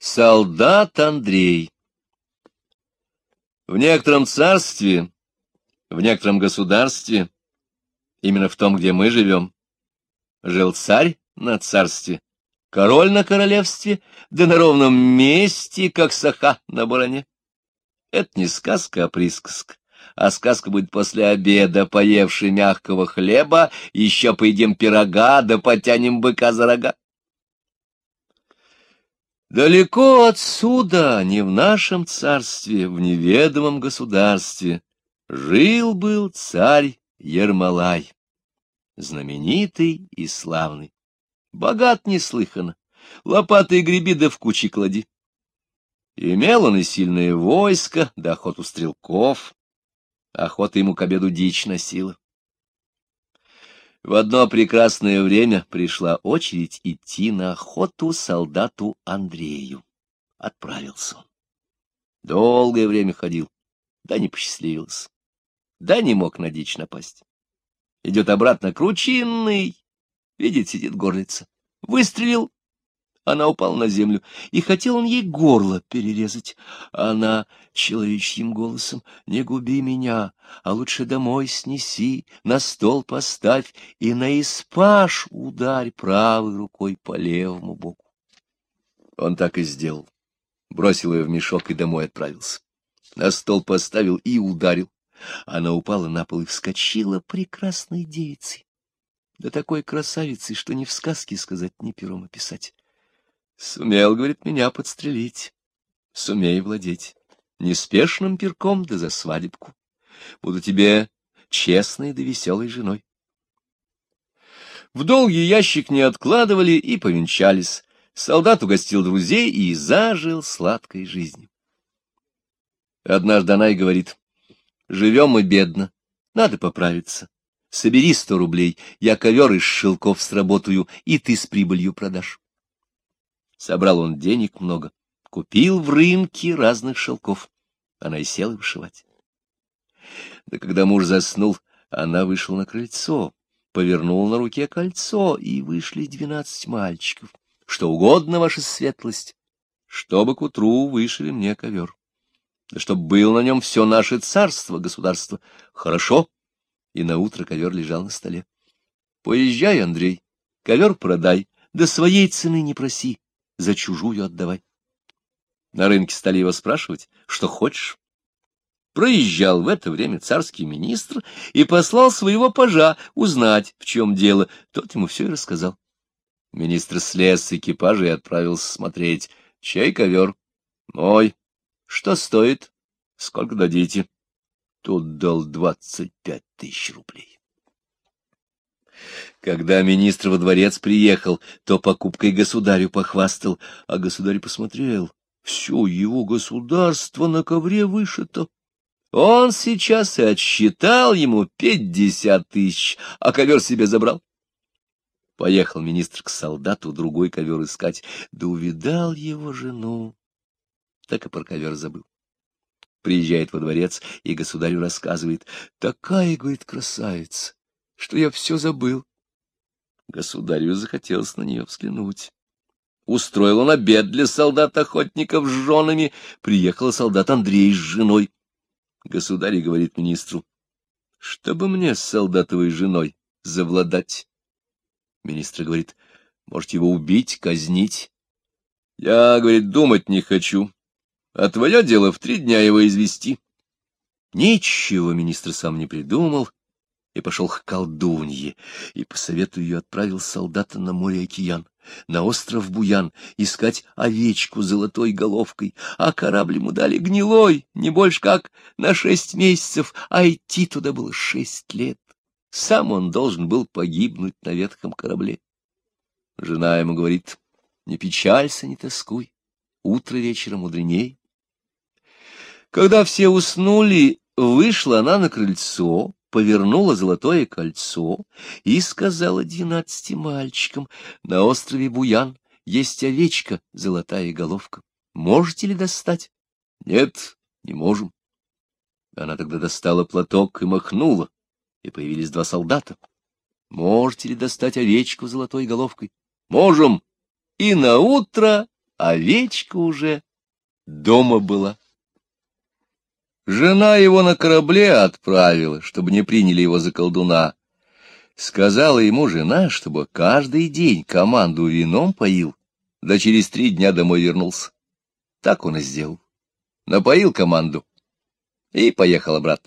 Солдат Андрей В некотором царстве, в некотором государстве, именно в том, где мы живем, жил царь на царстве, король на королевстве, да на ровном месте, как саха на баране. Это не сказка, а присказка. А сказка будет после обеда, поевший мягкого хлеба, еще поедим пирога, да потянем быка за рога. Далеко отсюда, не в нашем царстве, в неведомом государстве, жил-был царь Ермолай, знаменитый и славный, богат неслыханно, лопатой греби да в кучи клади. Имел он и сильное войско, да охоту стрелков, охота ему к обеду дичь носила. В одно прекрасное время пришла очередь идти на охоту солдату Андрею. Отправился он. Долгое время ходил, да не посчастливился, да не мог на дичь напасть. Идет обратно кручинный, видит, сидит горлица. Выстрелил, она упала на землю, и хотел он ей горло перерезать. Она человечьим голосом «Не губи меня, а лучше домой снеси, на стол поставь и на испаш ударь правой рукой по левому боку». Он так и сделал. Бросил ее в мешок и домой отправился. На стол поставил и ударил. Она упала на пол и вскочила прекрасной девицей. Да такой красавицей, что ни в сказке сказать, ни пером описать. Сумел, говорит, меня подстрелить. Сумей владеть. Неспешным перком да за свадебку. Буду тебе честной да веселой женой. В долгий ящик не откладывали и повенчались. Солдат угостил друзей и зажил сладкой жизнью. Однажды она и говорит, живем мы бедно, надо поправиться. Собери сто рублей, я ковер из шелков сработаю, и ты с прибылью продашь. Собрал он денег много, купил в рынке разных шелков. Она и села вышивать. Да когда муж заснул, она вышла на крыльцо, повернула на руке кольцо, и вышли двенадцать мальчиков. Что угодно, ваша светлость, чтобы к утру вышили мне ковер. Да чтоб был на нем все наше царство, государство. Хорошо. И на утро ковер лежал на столе. Поезжай, Андрей, ковер продай, да своей цены не проси за чужую отдавай. На рынке стали его спрашивать, что хочешь. Проезжал в это время царский министр и послал своего пажа узнать, в чем дело. Тот ему все и рассказал. Министр слез с экипажа и отправился смотреть. Чей ковер? Мой. Что стоит? Сколько дадите? Тут дал двадцать пять тысяч рублей. Когда министр во дворец приехал, то покупкой государю похвастал, а государь посмотрел. Все его государство на ковре вышито. Он сейчас и отсчитал ему пятьдесят тысяч, а ковер себе забрал. Поехал министр к солдату другой ковер искать, да увидал его жену. Так и про ковер забыл. Приезжает во дворец и государю рассказывает. Такая, говорит, красавица, что я все забыл. Государю захотелось на нее взглянуть. Устроил он обед для солдат-охотников с женами. Приехал солдат Андрей с женой. Государь говорит министру, чтобы мне с солдатовой женой завладать. Министр говорит, может его убить, казнить. Я, говорит, думать не хочу, а твое дело в три дня его извести. Ничего министр сам не придумал, и пошел к колдунье, и по совету ее отправил солдата на море океан, на остров Буян, искать овечку золотой головкой, а корабль ему дали гнилой, не больше как на шесть месяцев, а идти туда было шесть лет. Сам он должен был погибнуть на ветхом корабле. Жена ему говорит, не печалься, не тоскуй, утро вечера мудреней. Когда все уснули, вышла она на крыльцо, повернула золотое кольцо и сказала двенадцати мальчикам, на острове Буян есть овечка, золотая головка. Можете ли достать? Нет, не можем. Она тогда достала платок и махнула, и появились два солдата. Можете ли достать овечку золотой головкой? Можем. И на утро овечка уже дома была. Жена его на корабле отправила, чтобы не приняли его за колдуна. Сказала ему жена, чтобы каждый день команду вином поил, да через три дня домой вернулся. Так он и сделал. Напоил команду и поехал брат.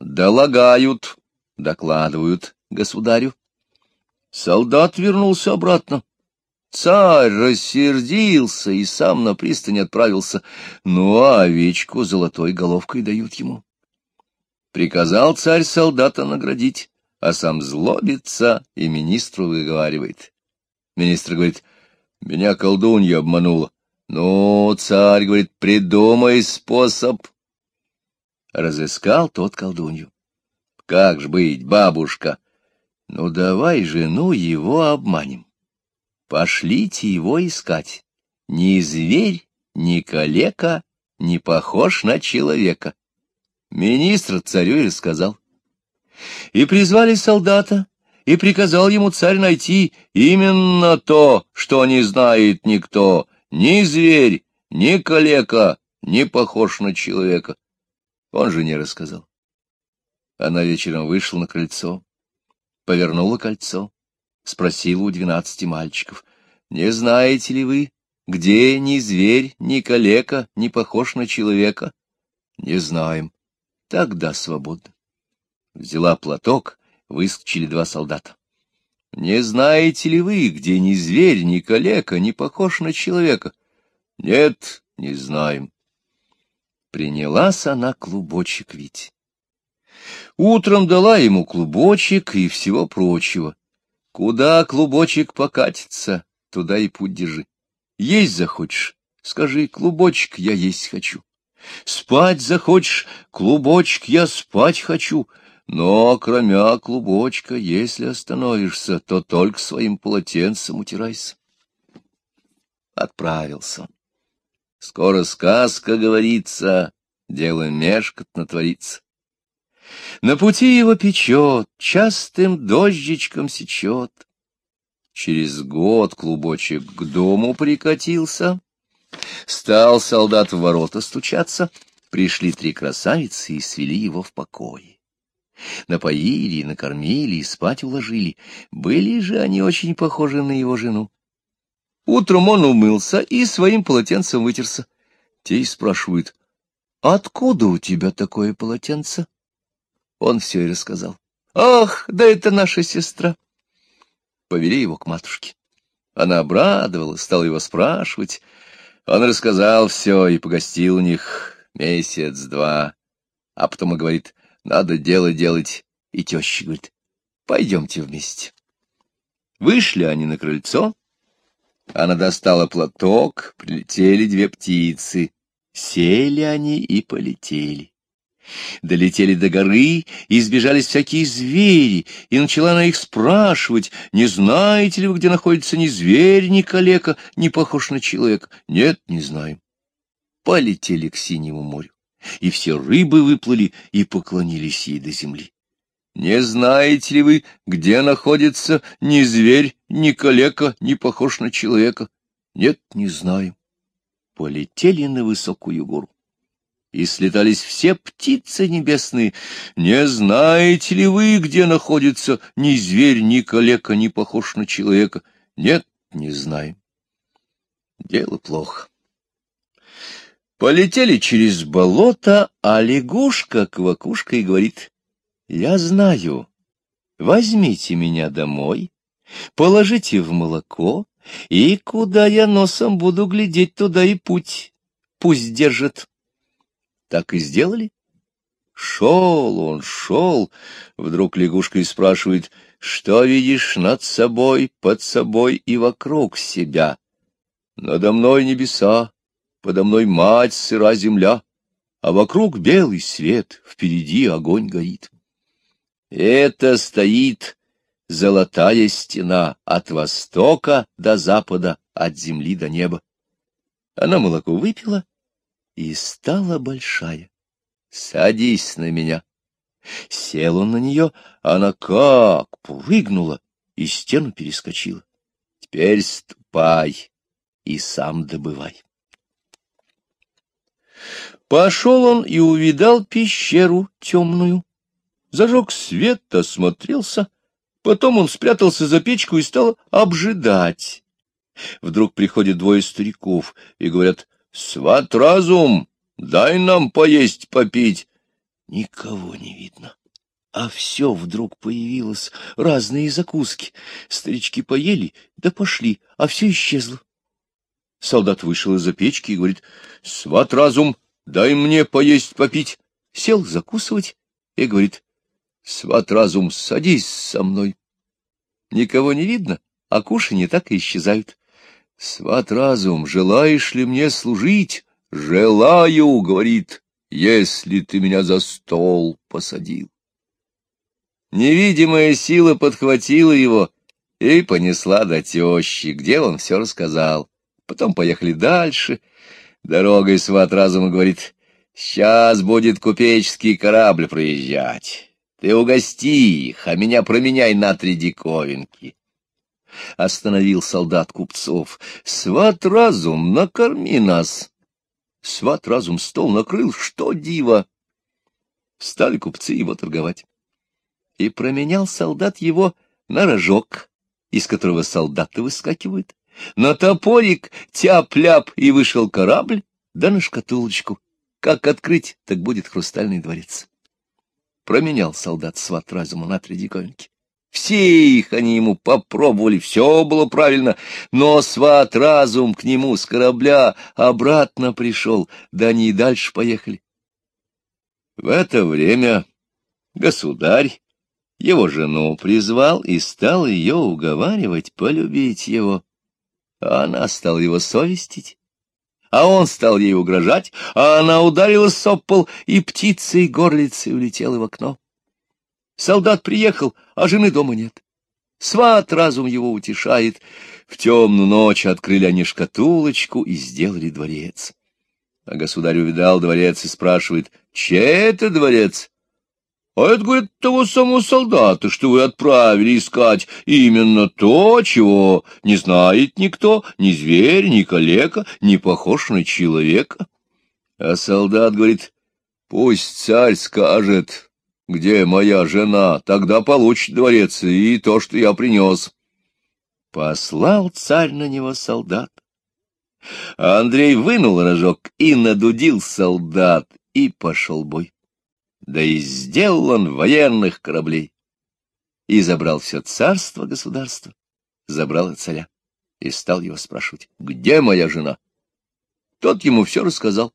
Долагают, докладывают государю. Солдат вернулся обратно. Царь рассердился и сам на пристань отправился, ну а овечку золотой головкой дают ему. Приказал царь солдата наградить, а сам злобится и министру выговаривает. Министр говорит, меня колдунья обманула. Ну, царь говорит, придумай способ. Разыскал тот колдунью. Как ж быть, бабушка? Ну, давай жену его обманем. Пошлите его искать. Ни зверь, ни калека не похож на человека. Министр царю и рассказал. И призвали солдата, и приказал ему царь найти именно то, что не знает никто, ни зверь, ни калека не похож на человека. Он же не рассказал. Она вечером вышла на крыльцо, повернула кольцо, спросила у двенадцати мальчиков, «Не знаете ли вы, где ни зверь, ни калека не похож на человека?» «Не знаем. Тогда свободно». Взяла платок, выскочили два солдата. «Не знаете ли вы, где ни зверь, ни калека не похож на человека?» «Нет, не знаем». Принялась она клубочек ведь. Утром дала ему клубочек и всего прочего. Куда клубочек покатится, туда и путь держи. Есть захочешь, скажи, клубочек я есть хочу. Спать захочешь, клубочек я спать хочу. Но, кроме клубочка, если остановишься, то только своим полотенцем утирайся. Отправился. Скоро сказка говорится, дело мешкотно творится. На пути его печет, частым дождичком сечет. Через год клубочек к дому прикатился. Стал солдат в ворота стучаться. Пришли три красавицы и свели его в покое. Напоили, накормили и спать уложили. Были же они очень похожи на его жену. Утром он умылся и своим полотенцем вытерся. Те и спрашивают, «Откуда у тебя такое полотенце?» Он все и рассказал. «Ах, да это наша сестра!» Повели его к матушке. Она обрадовалась, стала его спрашивать. Он рассказал все и погостил у них месяц-два. А потом и говорит, надо дело делать. И теща говорит, пойдемте вместе. Вышли они на крыльцо. Она достала платок, прилетели две птицы. Сели они и полетели. Долетели до горы, и сбежались всякие звери, и начала она их спрашивать, не знаете ли вы, где находится ни зверь, ни калека, не похож на человека? Нет, не знаем. Полетели к синему морю, и все рыбы выплыли и поклонились ей до земли. Не знаете ли вы, где находится ни зверь, ни калека, не похож на человека? Нет, не знаем. Полетели на высокую гору и слетались все птицы небесные. Не знаете ли вы, где находится ни зверь, ни калека, не похож на человека? Нет, не знаем. Дело плохо. Полетели через болото, а лягушка-квакушка и говорит, «Я знаю, возьмите меня домой, положите в молоко, и куда я носом буду глядеть, туда и путь, пусть держит». Так и сделали. Шел он, шел. Вдруг лягушка и спрашивает, что видишь над собой, под собой и вокруг себя? Надо мной небеса, подо мной мать сыра земля, а вокруг белый свет, впереди огонь горит. Это стоит золотая стена от востока до запада, от земли до неба. Она молоко выпила и стала большая. Садись на меня. Сел он на нее, она как прыгнула и стену перескочила. Теперь ступай, и сам добывай. Пошел он и увидал пещеру темную. Зажег свет, осмотрелся, потом он спрятался за печку и стал обжидать. Вдруг приходят двое стариков и говорят, «Сват разум, дай нам поесть, попить». Никого не видно. А все вдруг появилось, разные закуски. Старички поели, да пошли, а все исчезло. Солдат вышел из-за печки и говорит, — Сват разум, дай мне поесть, попить. Сел закусывать и говорит, — Сват разум, садись со мной. Никого не видно, а кушанье так и исчезают. — Сват разум, желаешь ли мне служить? — Желаю, — говорит, — если ты меня за стол посадил. Невидимая сила подхватила его и понесла до тещи, где он все рассказал. Потом поехали дальше. Дорогой сват разума говорит, сейчас будет купеческий корабль проезжать. Ты угости их, а меня променяй на три диковинки. Остановил солдат купцов. Сват разум, накорми нас. Сват разум стол накрыл, что диво. Стали купцы его торговать и променял солдат его на рожок, из которого солдаты выскакивают, на топорик тяп-ляп, и вышел корабль, да на шкатулочку. Как открыть, так будет хрустальный дворец. Променял солдат сват разума на три диковинки. Все их они ему попробовали, все было правильно, но сват разум к нему с корабля обратно пришел, да они и дальше поехали. В это время государь его жену призвал и стал ее уговаривать полюбить его. Она стала его совестить, а он стал ей угрожать, а она ударила сопол, и птицей горлицей улетела в окно. Солдат приехал, а жены дома нет. Сват разум его утешает. В темную ночь открыли они шкатулочку и сделали дворец. А государь увидал дворец и спрашивает, чей это дворец? А это, говорит, того самого солдата, что вы отправили искать именно то, чего не знает никто, ни зверь, ни калека, не похож на человека. А солдат говорит, пусть царь скажет, где моя жена, тогда получит дворец и то, что я принес. Послал царь на него солдат. А Андрей вынул рожок и надудил солдат, и пошел бой да и сделал он военных кораблей. И забрал все царство государство, забрал и царя, и стал его спрашивать, где моя жена? Тот ему все рассказал.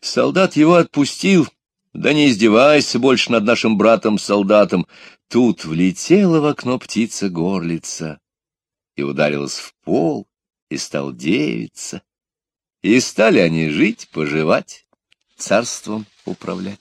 Солдат его отпустил, да не издевайся больше над нашим братом-солдатом. Тут влетела в окно птица-горлица и ударилась в пол, и стал девица. И стали они жить, поживать, царством управлять.